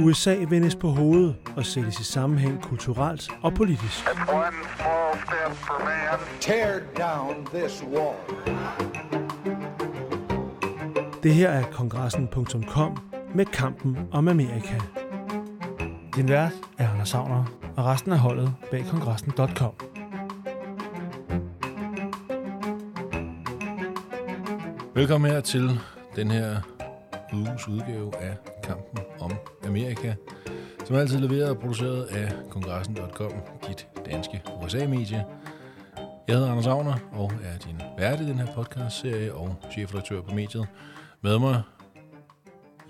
USA vendes på hovedet og sættes i sammenhæng kulturelt og politisk. Tear down this wall. Det her er kongressen.com med kampen om Amerika. Din vært er Anders Savner, og resten af holdet bag kongressen.com. Velkommen her til den her uges udgave af Kampen om Amerika, som altid leveret og produceret af kongressen.com, dit danske USA-medie. Jeg hedder Anders Agner og er din vært i den her podcast-serie og chefredaktør på mediet. Med mig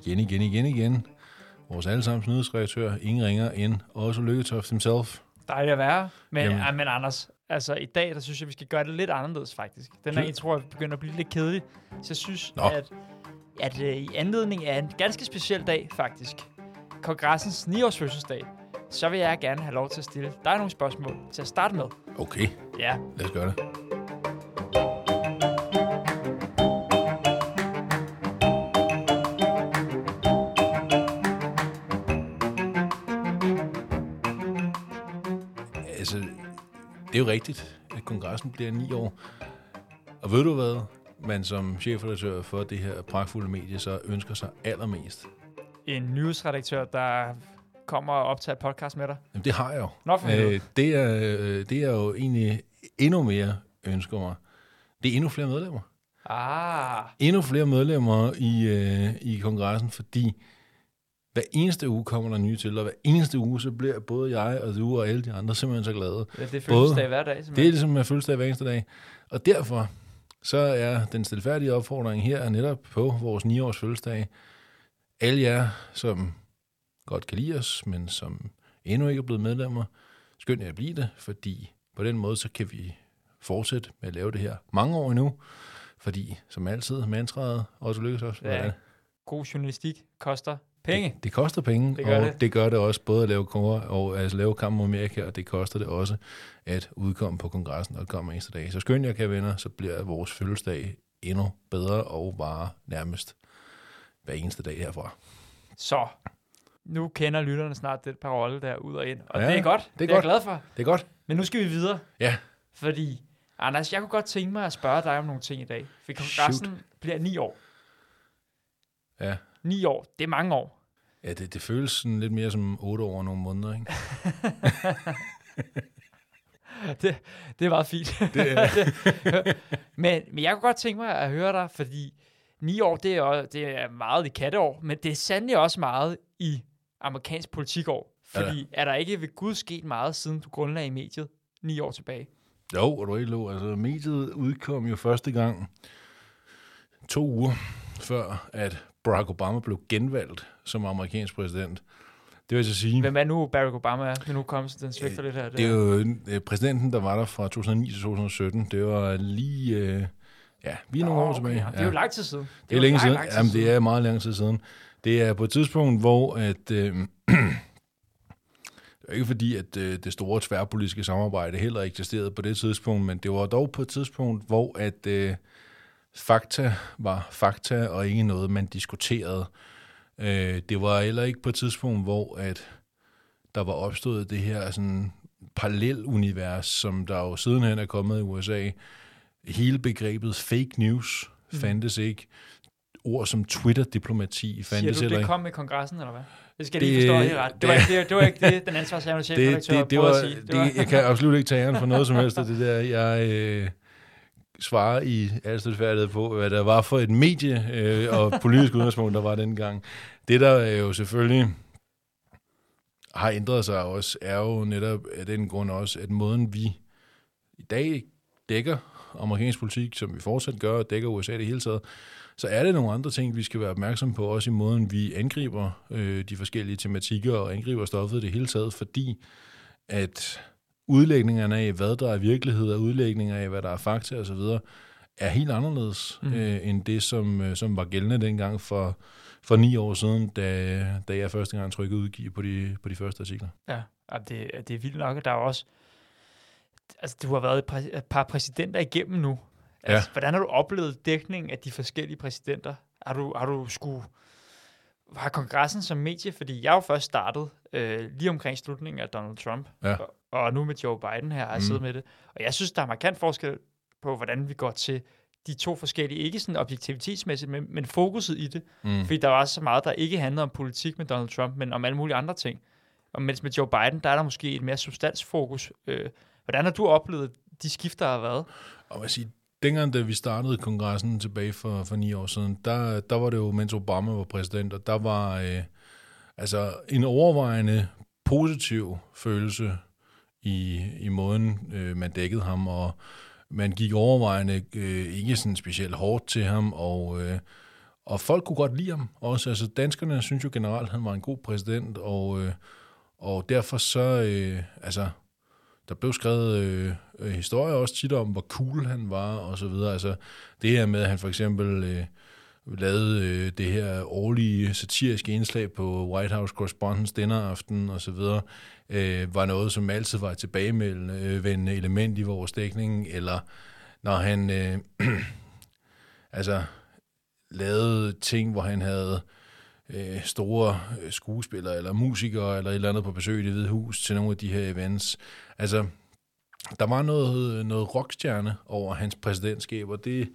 igen, igen, igen, igen, vores allesammens nyhedsredaktør, ingen ringer end også Lykketoft himself. Dejligt at være. Men, ja, men Anders, altså i dag, der synes jeg, vi skal gøre det lidt anderledes faktisk. Den her Lidt? intro er begyndt at blive lidt kedelig. Så jeg synes, Nå. at, at uh, i anledning af en ganske speciel dag faktisk, kongressens 9-års fødselsdag, så vil jeg gerne have lov til at stille dig nogle spørgsmål til at starte med. Okay, Ja, lad os gøre det. Altså, det er jo rigtigt, at kongressen bliver ni år. Og ved du hvad, man som chefredaktør for det her pragtfulde medie så ønsker sig allermest? En newsredaktør, der kommer og optager podcast med dig. Jamen, det har jeg jo. Nå, for. Øh, det, er, øh, det er jo egentlig endnu mere ønsker mig. Det er endnu flere medlemmer. Ah, Endnu flere medlemmer i, øh, i kongressen, fordi hver eneste uge kommer der nye til, og hver eneste uge, så bliver både jeg og du og alle de andre simpelthen så glade. det, det er fødselsdag hver dag, Det er simpelthen. ligesom med fødselsdag hver eneste dag. Og derfor så er den stilfærdige opfordring her netop på vores 9-års fødselsdag. Alle jer, som godt kan lide os, men som endnu ikke er blevet medlemmer, skynd jer at blive det, fordi på den måde, så kan vi fortsætte med at lave det her mange år endnu. Fordi, som altid, mantraet også lykkes os. Ja. God journalistik koster penge. Det, det koster penge, Det og det. det gør det også både at lave og altså lave kamp mod Amerika, og det koster det også at udkomme på kongressen og komme eneste dag. Så skynd jer, kære venner, så bliver vores fødselsdag endnu bedre og bare nærmest hver eneste dag herfra. Så, nu kender lytterne snart det parole der ud og ind. Og Ja, det er godt. det er det er godt. jeg glad for. Det er godt. Men nu skal vi videre. Ja. Fordi, Anders, jeg kunne godt tænke mig at spørge dig om nogle ting i dag. For kongressen Shoot. bliver ni år. Ja, Ni år, det er mange år. ja det, det føles sådan lidt mere som otte år og nogle måneder, ikke? Det, det er meget fint. Det er, men, men jeg kunne godt tænke mig at høre dig, fordi ni år, det er, det er meget i katteår, men det er sandelig også meget i amerikansk politikår. Fordi er der ikke ved Gud sket meget, siden du grundlagde mediet ni år tilbage? jo, og du ikke lov. Altså, mediet udkom jo første gang to uger før, at Barack Obama blev genvalgt som amerikansk præsident. Det vil så sige... Hvem er nu Barack Obama er? Men nu kommer den svigter lidt her. Det er jo øh, præsidenten, der var der fra 2009 til 2017. Det var lige... Øh, ja, vi er nogle år tilbage. Ja, det er jo lang tid siden. Det er jo længe siden. lang Jamen, det er meget lang tid siden. Det er på et tidspunkt, hvor at... Øh, det er ikke fordi, at øh, det store tværpolitiske samarbejde heller eksisterede på det tidspunkt, men det var dog på et tidspunkt, hvor at øh, fakta var fakta, og ikke noget, man diskuterede. Øh, det var heller ikke på et tidspunkt, hvor at der var opstået det her sådan parallelunivers, som der jo sidenhen er kommet i USA. Hele begrebet fake news Mm. fandtes ikke. Ord som Twitter-diplomati Siger fandtes du, heller det kom med kongressen, eller hvad? Det skal Det- lige forstå helt ret. Det var, det- ikke, det, det var ikke det, den ansvarshavende det, chefredaktør det, det prøvede var, at sige. det, det, jeg kan absolut ikke tage æren for noget som helst af det der. Jeg øh, svarer i al stilfærdighed på, hvad der var for et medie øh, og politisk udgangspunkt, der var dengang. Det, der er jo selvfølgelig har ændret sig også, er jo netop af den grund også, at måden vi i dag dækker amerikansk politik, som vi fortsat gør, og dækker USA det hele taget, så er det nogle andre ting, vi skal være opmærksom på, også i måden, vi angriber øh, de forskellige tematikker og angriber stoffet det hele taget, fordi at udlægningerne af, hvad der er virkelighed, og udlægninger af, hvad der er fakta osv., er helt anderledes mm. øh, end det, som, øh, som var gældende dengang for, for ni år siden, da, da jeg første gang trykkede udgive på de, på de første artikler. Ja, det, det er vildt nok, og der er også... Altså, du har været et, præ- et par præsidenter igennem nu. Altså, Ja. Hvordan har du oplevet dækningen af de forskellige præsidenter? Har du, har du skulle... Har kongressen som medie, fordi jeg jo først startet øh, lige omkring slutningen af Donald Trump, Ja. og, og nu med Joe Biden her har jeg Mm. siddet med det. Og jeg synes, der er markant forskel på, hvordan vi går til de to forskellige, ikke sådan objektivitetsmæssigt, men, men fokuset i det. Mm. Fordi der var så meget, der ikke handlede om politik med Donald Trump, men om alle mulige andre ting. Og mens med Joe Biden, der er der måske et mere substansfokus. Øh, hvordan har du oplevet de skifter, der har været? Og man siger, dengang da vi startede kongressen tilbage for, for ni år siden, der, der var det jo, mens Obama var præsident, og der var øh, altså en overvejende positiv følelse i, i måden, øh, man dækkede ham, og man gik overvejende øh, ikke sådan specielt hårdt til ham, og, øh, og folk kunne godt lide ham også. Altså danskerne synes jo generelt, at han var en god præsident, og, øh, og derfor så, øh, altså, der blev skrevet øh, øh, historier også tit om, hvor cool han var, og så videre. Altså, det her med, at han for eksempel øh, lavede øh, det her årlige satiriske indslag på White House Correspondence dinneraften, og så videre, øh, var noget, som altid var et tilbagevendende øh, element i vores dækning, eller når han øh, altså lavede ting, hvor han havde øh, store øh, skuespillere eller musikere eller et eller andet på besøg i det hvide hus til nogle af de her events. Altså, der var noget, noget rockstjerne over hans præsidentskab, og det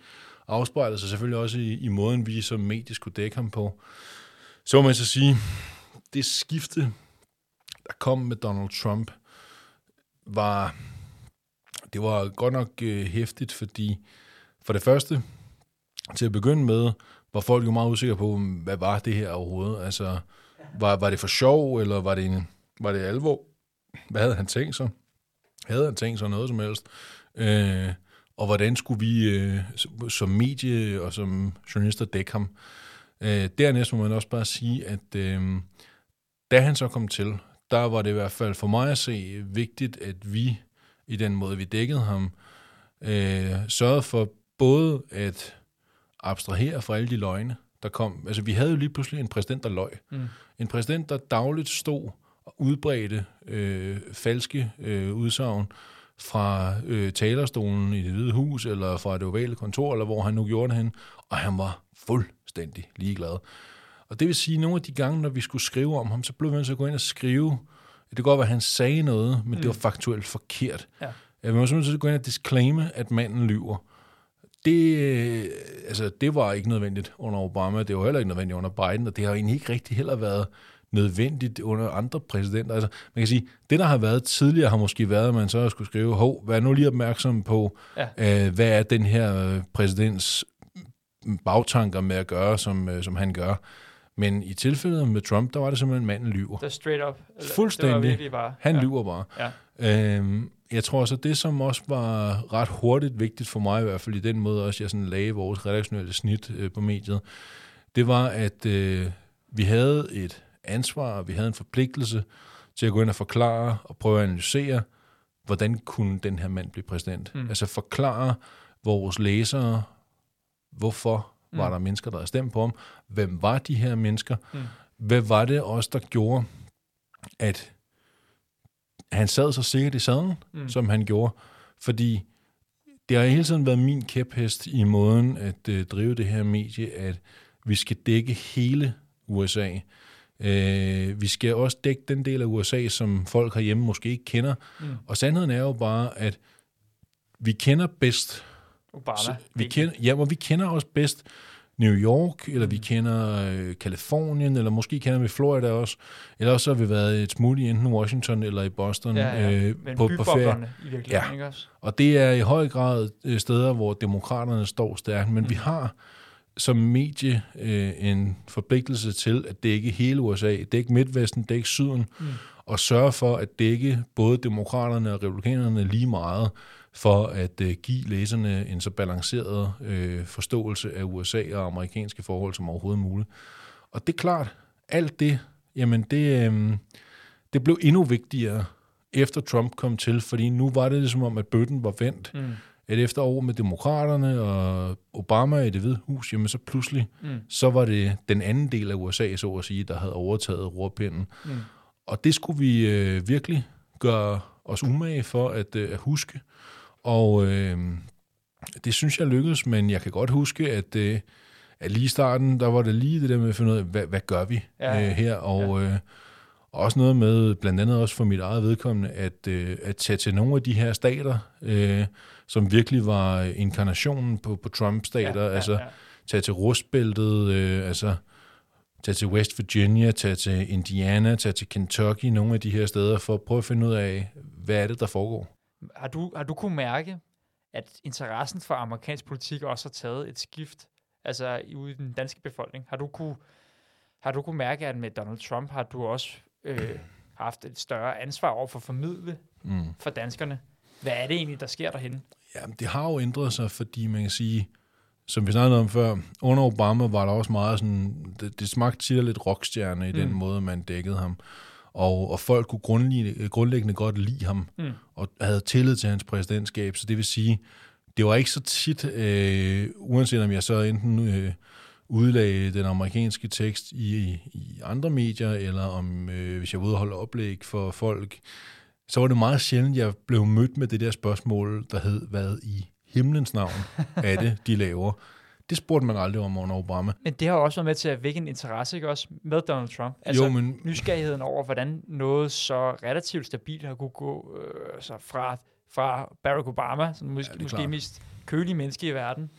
afspejler sig selvfølgelig også i, i måden, vi som medie skulle dække ham på. Så må man så sige, det skifte, der kom med Donald Trump, var, det var godt nok øh, hæftigt, fordi for det første, til at begynde med, var folk jo meget usikre på, hvad var det her overhovedet? Altså, var, var det for sjov, eller var det, en, var det alvor? Hvad havde han tænkt sig? Havde han tænkt sig noget som helst? Øh, og hvordan skulle vi øh, som medie og som journalister dække ham? Øh, dernæst må man også bare sige, at øh, da han så kom til, der var det i hvert fald for mig at se vigtigt, at vi i den måde, vi dækkede ham, øh, sørgede for både at abstrahere fra alle de løgne, der kom. Altså, vi havde jo lige pludselig en præsident, der løg. Mm. En præsident, der dagligt stod og udbredte øh, falske øh, udsagn fra øh, talerstolen i det hvide hus, eller fra det ovale kontor, eller hvor han nu gjorde det hen, og han var fuldstændig ligeglad. Og det vil sige, at nogle af de gange, når vi skulle skrive om ham, så blev vi nødt til at gå ind og skrive, det kan godt være, at han sagde noget, men mm. det var faktuelt forkert. Ja. Ja, vi var simpelthen gå ind og disclaime, at manden lyver. Det, øh, altså, det var ikke nødvendigt under Obama, det var heller ikke nødvendigt under Biden, og det har egentlig ikke rigtig heller været nødvendigt under andre præsidenter. Altså, man kan sige, det der har været tidligere har måske været, at man så skulle skrive, hov, vær nu lige opmærksom på, Ja. øh, hvad er den her øh, præsidents bagtanker med at gøre, som, øh, som han gør. Men i tilfældet med Trump, der var det simpelthen, manden lyver. Det er straight up. Eller, Det var Fuldstændig. bare. Han ja. lyver bare. Ja. Øhm, jeg tror så, det som også var ret hurtigt vigtigt for mig, i hvert fald i den måde også, jeg sådan lagde vores redaktionelle snit øh, på mediet, det var, at øh, vi havde et ansvar, og vi havde en forpligtelse til at gå ind og forklare og prøve at analysere, hvordan kunne den her mand blive præsident. Mm. Altså forklare vores læsere, hvorfor mm. var der mennesker, der havde stemt på ham, hvem var de her mennesker, Mm. hvad var det også, der gjorde, at han sad så sikkert i sadlen, Mm. som han gjorde. Fordi det har hele tiden været min kæphest i måden at øh, drive det her medie, at vi skal dække hele USA. Øh, vi skal også dække den del af USA, som folk herhjemme måske ikke kender. Mm. Og sandheden er jo bare, at vi kender bedst Obama. så vi kender, ja, og vi kender også bedst New York, eller vi Mm. kender øh, Kalifornien, eller måske kender vi Florida også. Eller også har vi været et smule i enten Washington eller i Boston ja, ja. øh, Men på, på ferie. i virkeligheden, Ja. ikke også? Og det er i høj grad øh, steder, hvor demokraterne står stærkt. Men mm. vi har som medie øh, en forpligtelse til at dække hele USA, dække Midtvesten, dække Syden, Mm. og sørge for at dække både demokraterne og republikanerne lige meget. For at øh, give læserne en så balanceret øh, forståelse af USA og amerikanske forhold som overhovedet muligt. Og det er klart, alt det, jamen det, øh, det blev endnu vigtigere, efter Trump kom til, fordi nu var det ligesom om, at bøtten var vendt. Mm. At efter år med demokraterne og Obama i det hvide hus, jamen så pludselig, mm. så var det den anden del af USA, så at sige, der havde overtaget rorpinden. Mm. Og det skulle vi øh, virkelig gøre os umage for at, øh, at huske. Og øh, det synes jeg lykkedes, men jeg kan godt huske, at, øh, at lige i starten, der var det lige det der med at finde ud af, hvad, hvad gør vi ja, øh, her? Og, ja. øh, også noget med, blandt andet også for mit eget vedkommende, at, øh, at tage til nogle af de her stater, øh, som virkelig var inkarnationen på, på Trump-stater, ja, ja, altså ja. tage til rustbæltet, øh, altså tage til West Virginia, tage til Indiana, tage til Kentucky, nogle af de her steder, for at prøve at finde ud af, hvad er det, der foregår. Har du, har du kunne mærke, at interessen for amerikansk politik også har taget et skift, altså ude i den danske befolkning? Har du kunne, har du kunne mærke, at med Donald Trump har du også øh, haft et større ansvar over for at formidle mm. for danskerne? Hvad er det egentlig, der sker derhen? Ja, det har jo ændret sig, fordi man kan sige, som vi snakkede om før, under Obama var der også meget sådan, det, det smagte tit lidt rockstjerne i mm. den måde, man dækkede ham. Og, og folk kunne grundlæggende, grundlæggende godt lide ham, mm. og havde tillid til hans præsidentskab. Så det vil sige, det var ikke så tit, øh, uanset om jeg så enten øh, udlagde den amerikanske tekst i, i andre medier, eller om øh, hvis jeg var ude og holde oplæg for folk, så var det meget sjældent, jeg blev mødt med det der spørgsmål, der hed, hvad i himlens navn er det, de laver? Det spurgte man aldrig om under Obama. Men det har også været med til at vække en interesse, ikke også, med Donald Trump? Altså jo, men... nysgerrigheden over, hvordan noget så relativt stabilt har kunne gå øh, så fra, fra Barack Obama, som måske, ja, måske mest kølige menneske i verden,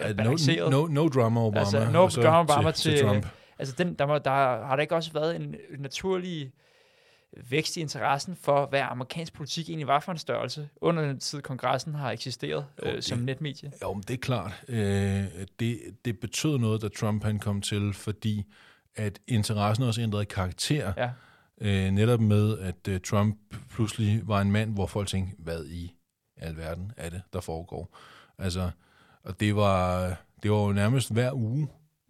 ja, no, no, no drama Obama. Altså, no drama Obama til, til, Trump. Altså, den, der, må, der har der ikke også været en naturlig vækst i interessen for, hvad amerikansk politik egentlig var for en størrelse, under den tid, kongressen har eksisteret jo, øh, som netmedie? Jo, men det er klart. Øh, det, det betød noget, da Trump han kom til, fordi at interessen også ændrede karakter. Ja. Øh, netop med, at uh, Trump pludselig var en mand, hvor folk tænkte, hvad i alverden er det, der foregår? Altså, og det var, det var jo nærmest hver uge,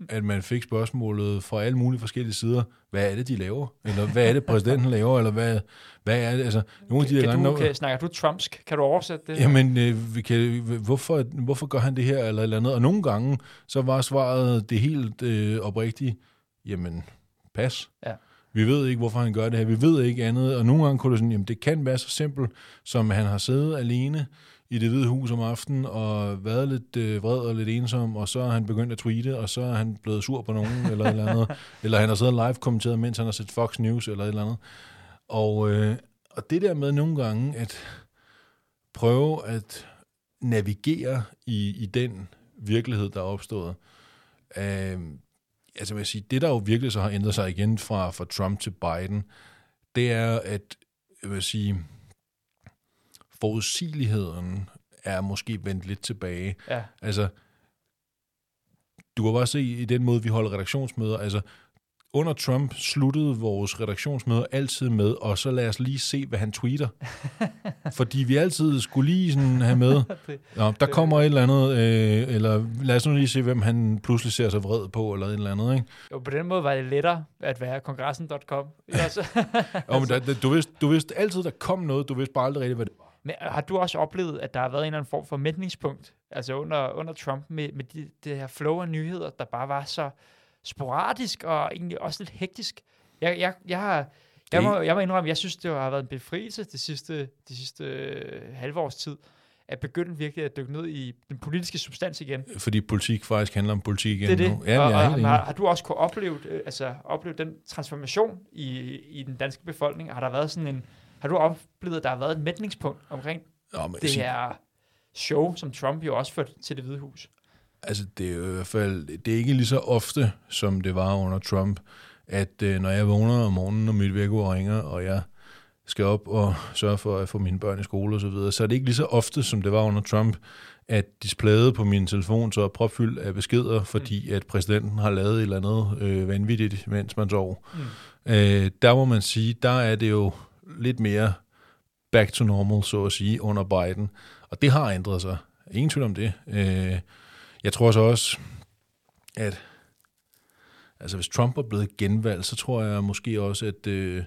at man fik spørgsmålet fra alle mulige forskellige sider, hvad er det, de laver? Eller hvad er det, præsidenten laver? Eller hvad, hvad er det? Altså, nogle af de kan, der du, kan, snakker du trumpsk? Kan du oversætte det? Jamen, øh, vi kan, hvorfor, hvorfor gør han det her, eller eller andet? Og nogle gange, så var svaret det helt øh, oprigtige, jamen, pas. Ja. Vi ved ikke, hvorfor han gør det her. Vi ved ikke andet. Og nogle gange kunne det sådan, jamen, det kan være så simpelt, som han har siddet alene i det hvide hus om aftenen og været lidt øh, vred og lidt ensom, og så er han begyndt at tweete, og så er han blevet sur på nogen, eller et eller andet. Eller han har siddet live kommenteret, mens han har set Fox News, eller et eller andet. Og, øh, og det der med nogle gange at prøve at navigere i, i den virkelighed, der er opstået. Øh, altså vil sige, det der jo virkelig så har ændret sig igen fra, fra Trump til Biden, det er, at jeg vil sige, forudsigeligheden er måske vendt lidt tilbage. Ja. Altså, du kan bare se i den måde, vi holder redaktionsmøder, altså under Trump sluttede vores redaktionsmøder altid med, og så lad os lige se, hvad han tweeter. Fordi vi altid skulle lige sådan have med, ja, der kommer et eller andet, øh, eller lad os nu lige se, hvem han pludselig ser sig vred på, eller et eller andet. Ikke? Jo, på den måde var det lettere at være kongressen.com. jo, men der, du, vidste, du vidste altid, der kom noget, du vidste bare aldrig rigtigt, hvad det var. Men har du også oplevet, at der har været en eller anden form for mætningspunkt, altså under, under Trump, med, med de, det her flow af nyheder, der bare var så sporadisk og egentlig også lidt hektisk? Jeg, jeg, jeg har... Jeg må, jeg må indrømme, jeg synes, det har været en befrielse det sidste, det sidste øh, halve års tid, at begynde virkelig at dykke ned i den politiske substans igen. Fordi politik faktisk handler om politik igen det er det. nu. Ja, og, og, har, har du også kunne opleve, øh, altså, opleve den transformation i, i den danske befolkning? Har der været sådan en, har du oplevet, at der har været et mætningspunkt omkring ja, men, det her show, som Trump jo også førte til det hvide hus? Altså, det er i hvert fald, det er ikke lige så ofte, som det var under Trump, at øh, når jeg vågner om morgenen, og mit vækord ringer, og jeg skal op og sørge for at få mine børn i skole og så videre, så er det ikke lige så ofte, som det var under Trump, at displayet på min telefon så er propfyldt af beskeder, fordi mm. at præsidenten har lavet et eller andet øh, vanvittigt, mens man sov. Mm. Øh, der må man sige, der er det jo lidt mere back to normal, så at sige, under Biden. Og det har ændret sig. Ingen tvivl om det. Øh, jeg tror så også, at altså hvis Trump er blevet genvalgt, så tror jeg måske også, at øh,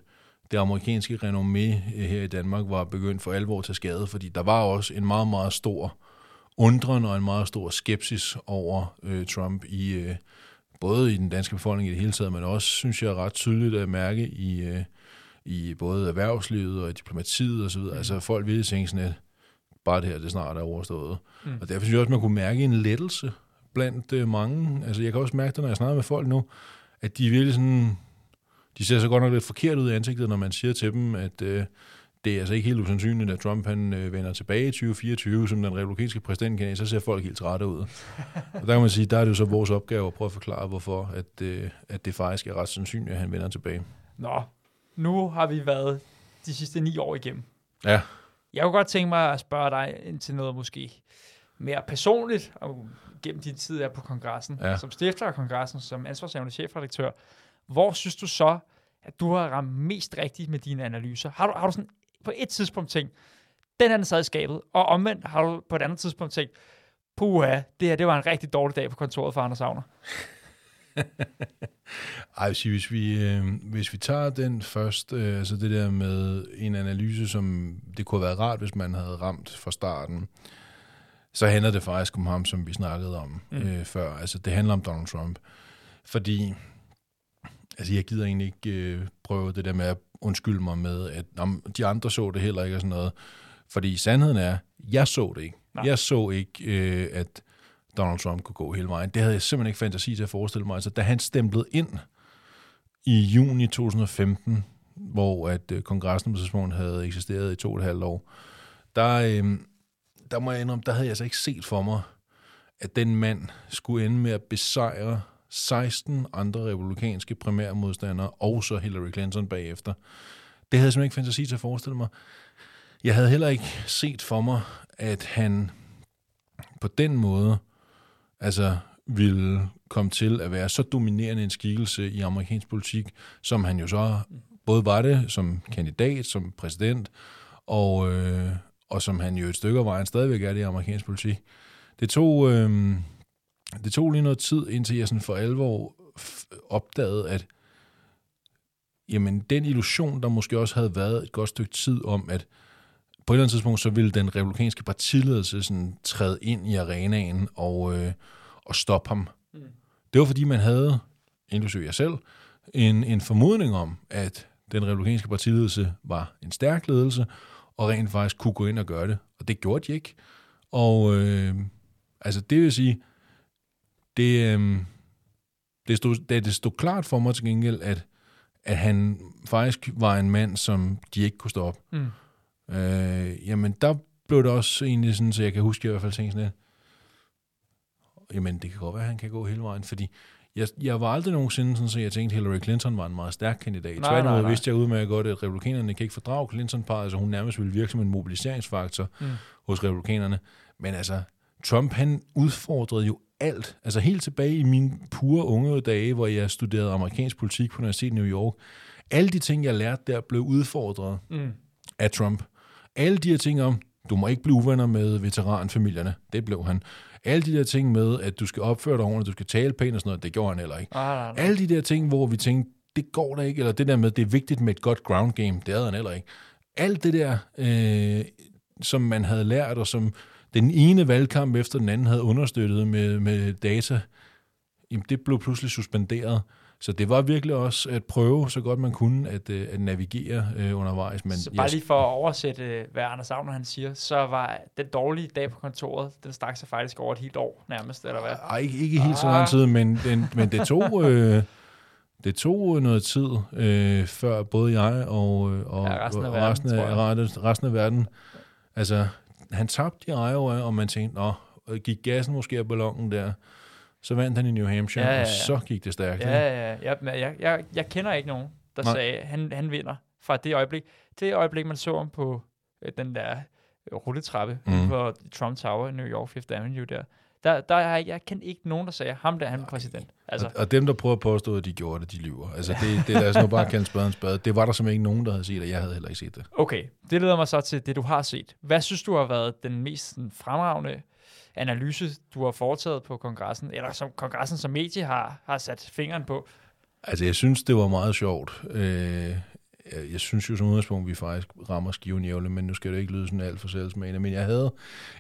det amerikanske renommé øh, her i Danmark var begyndt for alvor til skade, fordi der var også en meget, meget stor undren og en meget stor skepsis over øh, Trump i øh, både i den danske befolkning i det hele taget, men også, synes jeg, ret tydeligt at mærke i, øh, i både erhvervslivet og i diplomatiet osv. Mm. Altså folk ville tænke sådan lidt, bare det her, det snart er overstået. Mm. Og derfor synes jeg også, man kunne mærke en lettelse blandt øh, mange. Altså jeg kan også mærke det, når jeg snakker med folk nu, at de virkelig sådan, de ser så godt nok lidt forkert ud i ansigtet, når man siger til dem, at øh, det er altså ikke helt usandsynligt, at Trump han øh, vender tilbage i 2024 som den republikanske præsidentkandidat, så ser folk helt trætte ud. og der kan man sige, der er det jo så vores opgave at prøve at forklare, hvorfor at, øh, at det faktisk er ret sandsynligt, at han vender tilbage. Nå, nu har vi været de sidste ni år igennem. Ja. Jeg kunne godt tænke mig at spørge dig ind til noget måske mere personligt, og gennem din tid er på kongressen, Ja. som stifter af kongressen, som ansvarshavende chefredaktør. Hvor synes du så, at du har ramt mest rigtigt med dine analyser? Har du, har du sådan på et tidspunkt tænkt, den her den sad i skabet, og omvendt har du på et andet tidspunkt tænkt, puha, det her det var en rigtig dårlig dag på kontoret for Anders Agner. Ej, hvis, hvis, vi, øh, hvis vi tager den først, øh, altså det der med en analyse, som det kunne have været rart, hvis man havde ramt fra starten, så handler det faktisk om ham, som vi snakkede om mm. øh, før. Altså det handler om Donald Trump. Fordi, altså jeg gider egentlig ikke øh, prøve det der med at undskylde mig med, at om, de andre så det heller ikke og sådan noget. Fordi sandheden er, jeg så det ikke. Nej. Jeg så ikke, øh, at Donald Trump kunne gå hele vejen. Det havde jeg simpelthen ikke fantasi til at forestille mig. Altså, da han stemplede ind i juni 2015, hvor at øh, kongressen på tidspunkt havde eksisteret i to og et halvt år, der, øh, der må jeg indrømme, der havde jeg altså ikke set for mig, at den mand skulle ende med at besejre 16 andre republikanske primærmodstandere, og så Hillary Clinton bagefter. Det havde jeg simpelthen ikke fantasi til at forestille mig. Jeg havde heller ikke set for mig, at han på den måde altså ville komme til at være så dominerende en skikkelse i amerikansk politik, som han jo så både var det som kandidat, som præsident, og, øh, og som han jo et stykke af vejen stadigvæk er det i amerikansk politik. Det tog, øh, det tog lige noget tid, indtil jeg sådan for alvor opdagede, at jamen, den illusion, der måske også havde været et godt stykke tid om, at på et eller andet tidspunkt, så ville den republikanske partiledelse sådan træde ind i arenaen og, øh, og stoppe ham. Mm. Det var fordi, man havde, inklusive jeg selv, en, en formodning om, at den republikanske partiledelse var en stærk ledelse, og rent faktisk kunne gå ind og gøre det. Og det gjorde de ikke. Og øh, altså det vil sige, det, øh, det, stod, det, det stod klart for mig til gengæld, at, at han faktisk var en mand, som de ikke kunne stoppe. Mm. Øh, jamen, der blev det også egentlig sådan, så jeg kan huske, at jeg i hvert fald tænkte sådan lidt, jamen, det kan godt være, at han kan gå hele vejen, fordi jeg, jeg var aldrig nogensinde sådan, så jeg tænkte, Hillary Clinton var en meget stærk kandidat. Nej, Tværtimod nej, nej. vidste jeg udmærket godt, at republikanerne kan ikke fordrage Clinton-parret, altså hun nærmest ville virke som en mobiliseringsfaktor Mm. hos republikanerne. Men altså, Trump, han udfordrede jo alt. Altså helt tilbage i mine pure unge dage, hvor jeg studerede amerikansk politik på Universitetet i New York. Alle de ting, jeg lærte der, blev udfordret Mm. af Trump. Alle de her ting om, du må ikke blive uvenner med veteranfamilierne. Det blev han. Alle de der ting med, at du skal opføre dig ordentligt, du skal tale pænt og sådan noget, det gjorde han heller ikke. Nej, nej, nej. Alle de der ting, hvor vi tænkte, det går da ikke, eller det der med, det er vigtigt med et godt ground game, det havde han heller ikke. Alt det der, øh, som man havde lært, og som den ene valgkamp efter den anden havde understøttet med, med data, jamen det blev pludselig suspenderet. Så det var virkelig også at prøve så godt man kunne at, øh, at navigere øh, undervejs. Men Så bare lige for at oversætte, øh, hvad Anders Agner han siger, så var den dårlige dag på kontoret, den stak sig faktisk over et helt år nærmest, eller hvad? Ej, ikke, ikke helt så lang tid, men, den, men det tog... Øh, det tog noget tid, øh, før både jeg og, øh, og, Ja, resten af og verden, resten, af, resten, resten af verden, altså, han tabte i Iowa, og man tænkte, nå, gik gassen måske af ballonen der, så vandt han i New Hampshire, Ja, ja, ja. og så gik det stærkt. Ja, ja, ja. Jeg, jeg, jeg, jeg kender ikke nogen, der Nej. sagde, han, han vinder fra det øjeblik. Det øjeblik, man så ham på øh, den der øh, rulletrappe mm. på Trump Tower i New York, Fifth Avenue der, Der, der er, jeg kender ikke nogen, der sagde, ham der han er præsident. Altså, Og, og dem, der prøver at påstå, at de gjorde det, de lyver. Altså, det, det er altså nu bare kaldt spade en spade. Det var der simpelthen ikke nogen, der havde set, og jeg havde heller ikke set det. okay, det leder mig så til det, du har set. Hvad synes du har været den mest sådan, fremragende analyse, du har foretaget på kongressen, eller som kongressen som medie har, har sat fingeren på? Altså, jeg synes, det var meget sjovt. Øh, jeg, synes jo som udgangspunkt, vi faktisk rammer skiven jævle, men nu skal det ikke lyde sådan alt for selvsmagende. Men jeg havde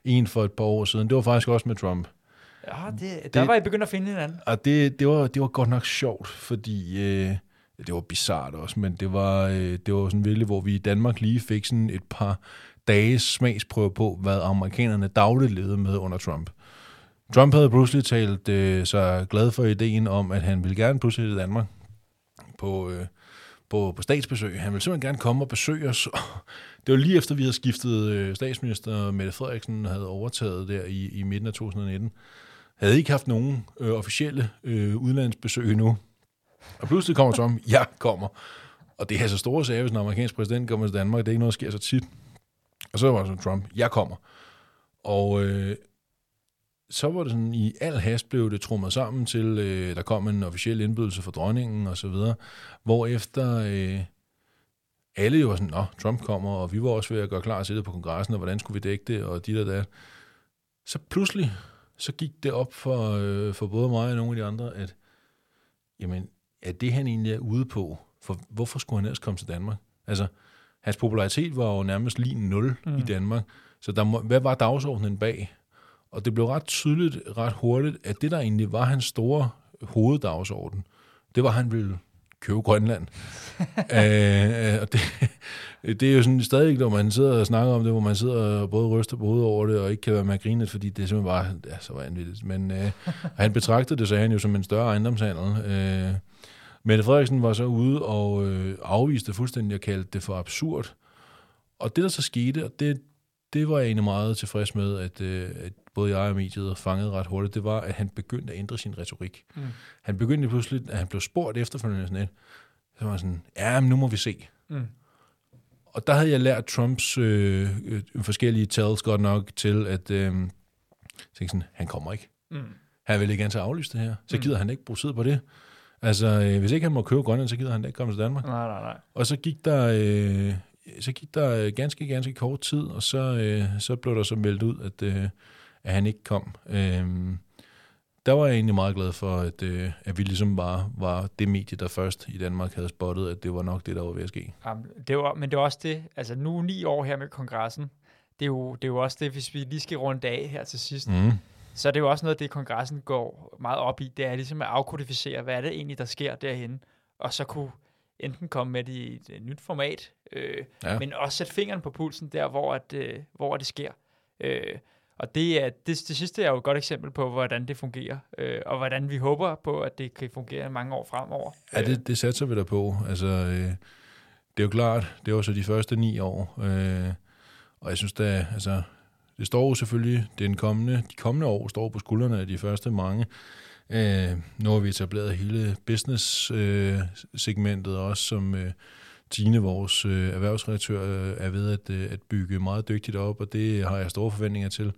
en for et par år siden. Det var faktisk også med Trump. Ja, det, der Det- var I begyndt at finde hinanden. Og det, det, var, det var godt nok sjovt, fordi øh, det var bizart også, men det var, øh, det var sådan virkelig, hvor vi i Danmark lige fik sådan et par dages smagsprøve på, hvad amerikanerne dagligt levede med under Trump. Trump havde pludselig talt øh, sig glad for ideen om, at han ville gerne pludselig til Danmark på, øh, på, på statsbesøg. Han ville simpelthen gerne komme og besøge os. Det var lige efter, vi havde skiftet øh, statsminister, Mette Frederiksen havde overtaget der i, i midten af 2019 havde ikke haft nogen øh, officielle øh, udlandsbesøg endnu. Og pludselig kommer Trump, jeg kommer. Og det er så store sager, hvis en amerikansk præsident kommer til Danmark. Det er ikke noget, der sker så tit. Og så var det sådan, Trump, jeg kommer. Og øh, så var det sådan, i al hast blev det trummet sammen til, øh, der kom en officiel indbydelse fra dronningen og så videre, hvorefter øh, alle jo var sådan, nå, Trump kommer, og vi var også ved at gøre klar til det på kongressen, og hvordan skulle vi dække det, og dit og dat. Så pludselig, så gik det op for, øh, for både mig og nogle af de andre, at jamen, er det han egentlig er ude på? For hvorfor skulle han ellers komme til Danmark? Altså, hans popularitet var jo nærmest lige nul mm. i Danmark. Så der må, hvad var dagsordenen bag? Og det blev ret tydeligt, ret hurtigt, at det der egentlig var hans store hoveddagsorden, det var, at han ville købe Grønland. øh, og det, det er jo sådan stadig, når man sidder og snakker om det, hvor man sidder og både ryster på hovedet over det, og ikke kan være med at grine fordi det simpelthen bare ja, så vanvittigt. Men øh, han betragtede det, sagde han jo, som en større ejendomshandel. Øh, Mette Frederiksen var så ude og øh, afviste fuldstændig og kaldte det for absurd. Og det, der så skete, og det, det var jeg egentlig meget tilfreds med, at, øh, at både jeg og mediet fangede ret hurtigt, det var, at han begyndte at ændre sin retorik. Mm. Han begyndte pludselig, at han blev spurgt efterfølgende sådan lidt, så var sådan, ja, men nu må vi se. Mm. Og der havde jeg lært Trumps øh, øh, forskellige tales godt nok til, at øh, tænke sådan, han kommer ikke. Mm. Han vil ikke gerne til at aflyse det her. Så gider han ikke bruge tid på det. Altså, øh, hvis ikke han må købe Grønland, så gider han da ikke komme til Danmark. Nej, nej, nej. Og så gik der, øh, så gik der øh, ganske, ganske kort tid, og så, øh, så blev der så meldt ud, at, øh, at han ikke kom. Øh, der var jeg egentlig meget glad for, at, øh, at vi ligesom bare var det medie, der først i Danmark havde spottet, at det var nok det, der var ved at ske. Jamen, det var, men det var også det, altså nu ni år her med kongressen, det er jo, det er jo også det, hvis vi lige skal runde af her til sidst, mm. Så er det jo også noget, det kongressen går meget op i, det er ligesom at afkodificere, hvad er det egentlig, der sker derhen, og så kunne enten komme med det i et, nyt format, øh, ja. men også sætte fingeren på pulsen der, hvor, at, øh, hvor det sker. Øh, og det, er, det, det sidste er jo et godt eksempel på, hvordan det fungerer, øh, og hvordan vi håber på, at det kan fungere mange år fremover. Ja, det, det satser vi der på. Altså, øh, det er jo klart, det var så de første ni år, øh, og jeg synes da, altså, det står jo selvfølgelig, den kommende, de kommende år står på skuldrene af de første mange. Øh, nu har vi etableret hele business-segmentet også, som øh, Tine, vores øh, erhvervsredaktør, øh, er ved at, øh, at bygge meget dygtigt op, og det har jeg store forventninger til.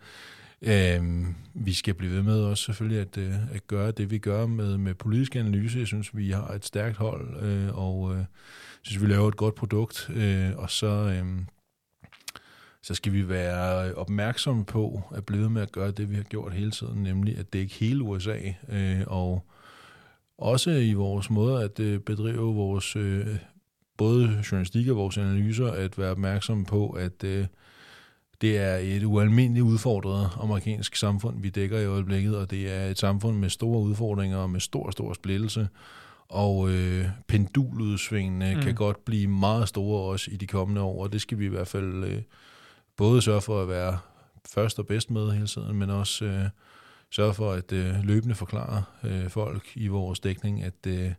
Øh, vi skal blive ved med også selvfølgelig at, øh, at gøre det, vi gør med, med politisk analyse. Jeg synes, vi har et stærkt hold, øh, og øh, synes, vi laver et godt produkt, øh, og så, øh, så skal vi være opmærksomme på at blive med at gøre det, vi har gjort hele tiden, nemlig at det ikke hele USA, øh, og også i vores måde at øh, bedrive vores øh, både journalistik og vores analyser, at være opmærksomme på, at øh, det er et ualmindeligt udfordret amerikansk samfund, vi dækker i øjeblikket, og det er et samfund med store udfordringer og med stor, stor splittelse. Og øh, penduludsvingene mm. kan godt blive meget store også i de kommende år, og det skal vi i hvert fald øh, både sørge for at være først og bedst med hele tiden, men også øh, sørge for at øh, løbende forklare øh, folk i vores dækning, at øh,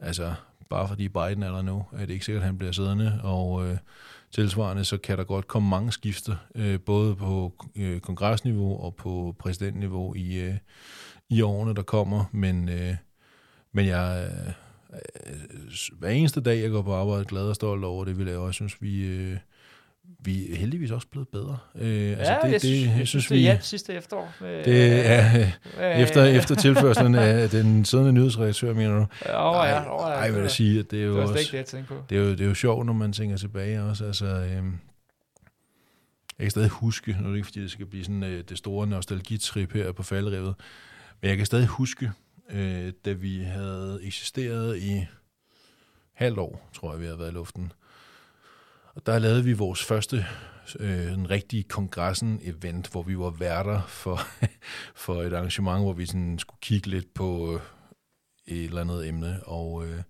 altså bare fordi Biden er der nu, er det ikke sikkert, at han bliver siddende, og øh, tilsvarende så kan der godt komme mange skifter, øh, både på øh, kongresniveau og på præsidentniveau i, øh, i årene, der kommer, men, øh, men jeg øh, øh hver eneste dag, jeg går på arbejde, glad og stolt over det, vi laver. Jeg synes, vi, øh, vi er heldigvis også blevet bedre. Øh, Ja, altså, det, jeg, synes, jeg, synes, det vi... hjalp sidste efterår. Med, Det er øh, efter, efter tilførselen af den siddende nyhedsredaktør, mener du? Ja, ja, ja, jeg vil da sige, at det er Det jo var slet også... ikke det, jeg tænkte på. Det er, jo, det er jo sjovt, når man tænker tilbage også. Altså, øhm, jeg kan stadig huske, nu er det ikke, fordi det skal blive sådan øh, det store nostalgitrip her på falderevet, men jeg kan stadig huske, øh, da vi havde eksisteret i halvt år, tror jeg, vi har været i luften. Og der lavede vi vores første øh, en rigtig kongressen-event, hvor vi var værter for, for et arrangement, hvor vi sådan skulle kigge lidt på øh, et eller andet emne, og øh,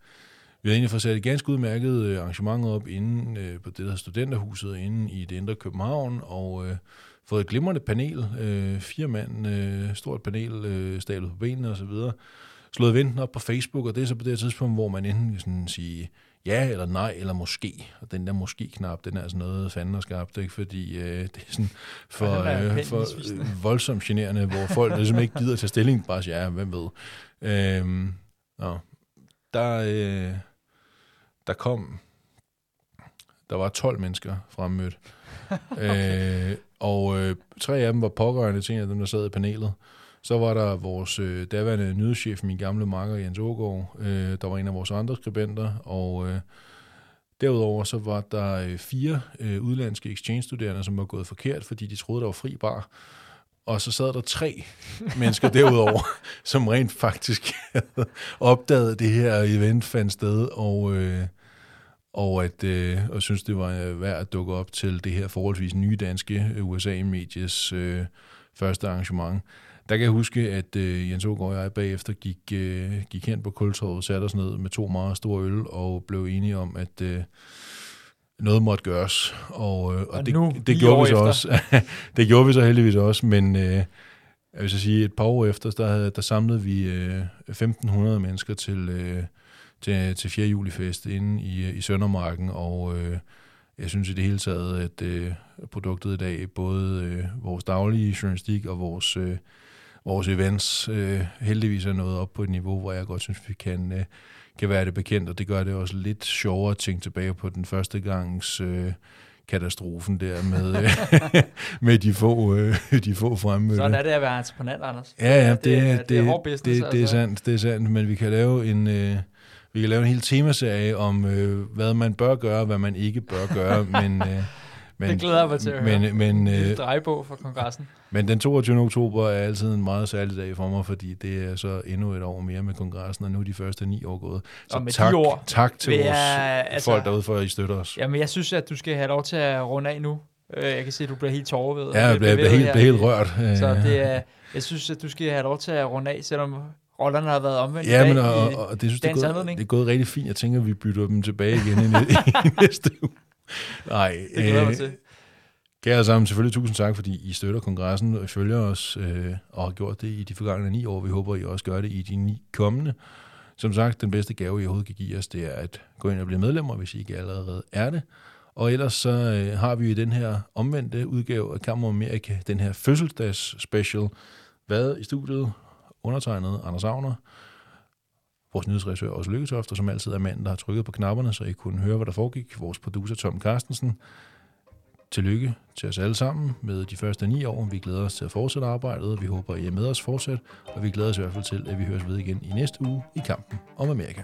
vi har egentlig fået sat et ganske udmærket øh, arrangement op inde øh, på det, der Studenterhuset, inde i det indre København, og øh, fået et glimrende panel, øh, fire mand, øh, stort panel, øh, stablet på benene og så videre, slået vinden op på Facebook, og det er så på det her tidspunkt, hvor man enten kan sådan sige ja eller nej, eller måske. Og den der måske-knap, den er altså noget fanden har skabt, ikke? fordi øh, det er sådan for, øh, for øh, voldsomt generende, hvor folk ligesom ikke gider tage stilling, bare siger, ja, hvem ved. Øhm, nå. Der, øh, der kom, der var 12 mennesker fremmødt, okay. øh, og øh, tre af dem var pågørende til en af dem, der sad i panelet. Så var der vores øh, daværende nyhedschef, min gamle makker Jens Ågaard, øh, der var en af vores andre skribenter, og øh, derudover så var der øh, fire øh, udlandske exchange-studerende, som var gået forkert, fordi de troede, der var fri bar. Og så sad der tre mennesker derudover, som rent faktisk havde opdaget, det her event fandt sted, og, øh, og at øh, og synes det var øh, værd at dukke op til det her forholdsvis nye danske øh, USA-medies øh, første arrangement. Der kan jeg huske, at øh, Jens Ågaard og jeg bagefter gik, øh, gik hen på kultorvet, satte os ned med to meget store øl og blev enige om, at øh, noget måtte gøres. Og, øh, og, Og det, nu, det ni gjorde vi så efter. også. det gjorde vi så heldigvis også, men øh, jeg vil så sige, et par år efter, der, havde- der samlede vi øh, 1.500 mennesker til, øh, til, til 4. julifest inde i, i Søndermarken, og øh, jeg synes i det hele taget, at øh, produktet i dag, både øh, vores daglige journalistik og vores, øh, vores events, øh, heldigvis er nået op på et niveau, hvor jeg godt synes, vi kan, øh, kan være det bekendt, og det gør det også lidt sjovere at tænke tilbage på den første gangs øh, katastrofen der med, øh, med de få, øh, de få fremmødte. Sådan er det at være entreprenant, Anders. Ja, ja, det, det, det, er- det, det er hård business, det, det er altså. sandt, det er sandt, men vi kan lave en, øh, vi kan lave en hel temaserie om, øh, hvad man bør gøre, og hvad man ikke bør gøre, men, øh, men, Det glæder jeg mig til at men, høre. Men, Øh, øh, drejebog for kongressen. men den 22. oktober er altid en meget særlig dag for mig, fordi det er så endnu et år mere med kongressen, og nu er de første ni år gået. Så Og med de tak, ord tak til vores jeg, altså- folk derude for, at I støtter os. Jamen, jeg synes, at du skal have lov til at runde af nu. Øh, Jeg kan se, at du bliver helt tårervedet. Ja, jeg bliver, bliver, helt, bliver helt rørt. Så Øh, det er, jeg synes, at du skal have lov til at runde af, selvom rollerne har været omvendt Ja, men og, og, og det, synes, det, er gået, anledning. det er gået rigtig fint. Jeg tænker, at vi bytter dem tilbage igen i, i næste uge. Nej, Det glæder jeg mig øh, til. Kære sammen, selvfølgelig tusind tak, fordi I støtter kongressen og følger os, øh, og har gjort det i de forgangne ni år. Vi håber, I også gør det i de ni kommende. Som sagt, den bedste gave, I overhovedet kan give os, det er at gå ind og blive medlemmer, hvis I ikke allerede er det. Og ellers så øh, har vi i den her omvendte udgave af Kammer Amerika, den her fødselsdags special, været i studiet, undertegnet Anders Agner, vores nyhedsredaktør også Lykketoft, og som altid er manden, der har trykket på knapperne, så I kunne høre, hvad der foregik. Vores producer Tom Carstensen. Tillykke til os alle sammen med de første ni år. Vi glæder os til at fortsætte arbejdet. Vi håber, I er med os fortsat, og vi glæder os i hvert fald til, at vi høres ved igen i næste uge i kampen om Amerika.